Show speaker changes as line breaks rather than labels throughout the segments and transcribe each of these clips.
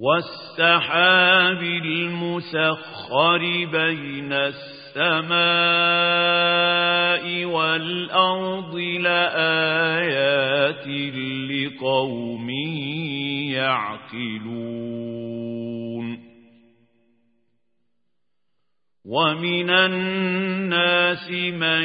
والسحاب المسخر بين السماء والأرض لآيات لقوم يعقلون. ومن الناس من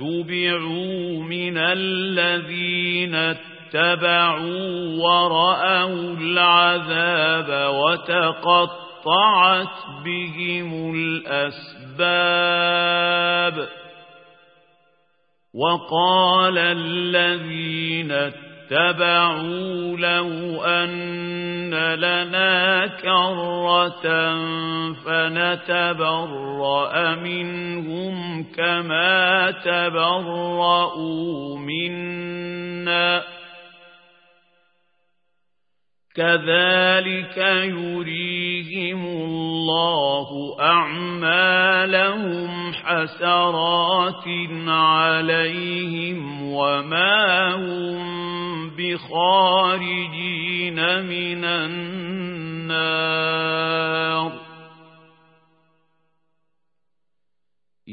اتبعوا من الذين اتبعوا ورأوا العذاب وتقطعت بهم الأسباب وقال الذين اتبعوا لو أن لنا كرة فنتبرأ منهم كما تبرؤوا منا كذلك يريهم الله أعمالهم حسرات عليهم وما هم بخارجين من النار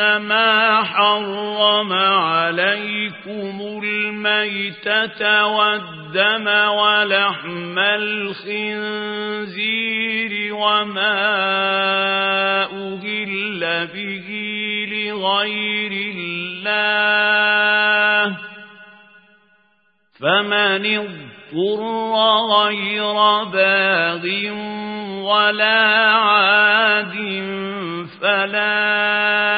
إنما حرم عليكم الميتة والدم ولحم الخنزير وما أهل به لغير الله فمن اضطر غير باغ ولا عاد فلا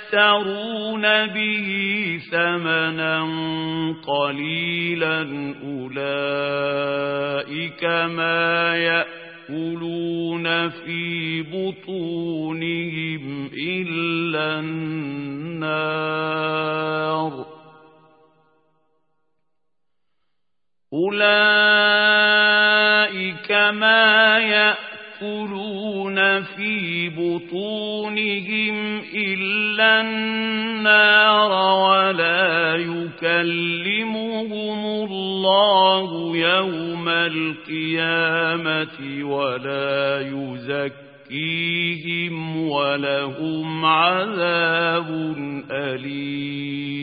يشترون به ثمنا قليلا أولئك ما يأكلون في بطونهم إلا النار أولئك ما يأكلون في النار ولا يكلمهم الله يوم القيامة ولا يزكيهم ولهم عذاب أليم.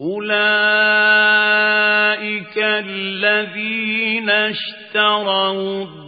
أولئك الذين اشتروا